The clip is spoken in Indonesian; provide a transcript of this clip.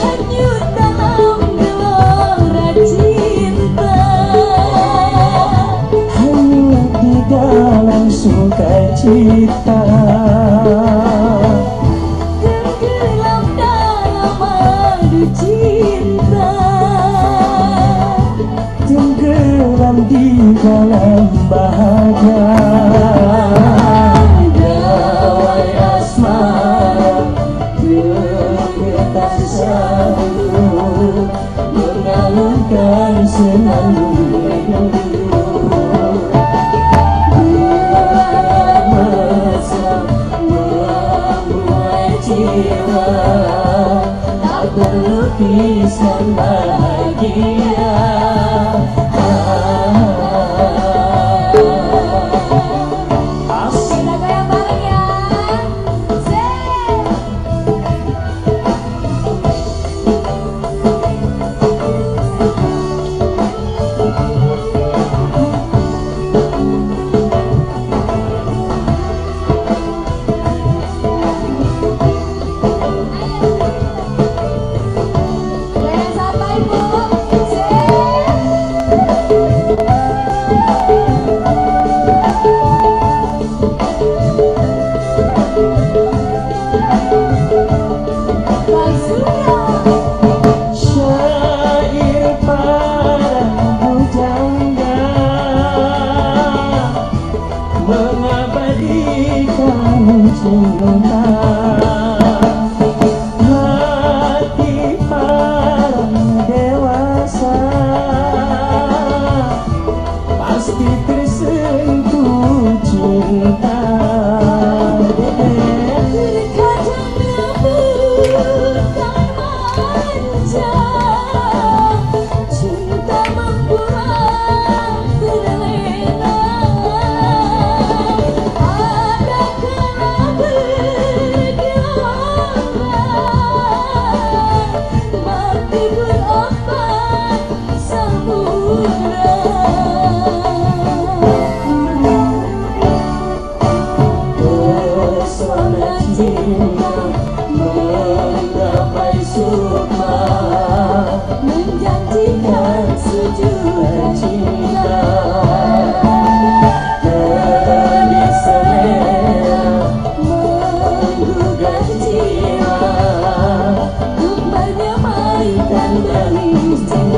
Hanyut dalam gelora cinta Hanyut di dalam sukacita cinta Tenggelam di dalam bahagia. Selalu Mengalunkan senandung berlukisan bahagia Mengabadikan cinta sholat cinta. Menggapai suka, Menjanjikan sejuta cinta. Cinta.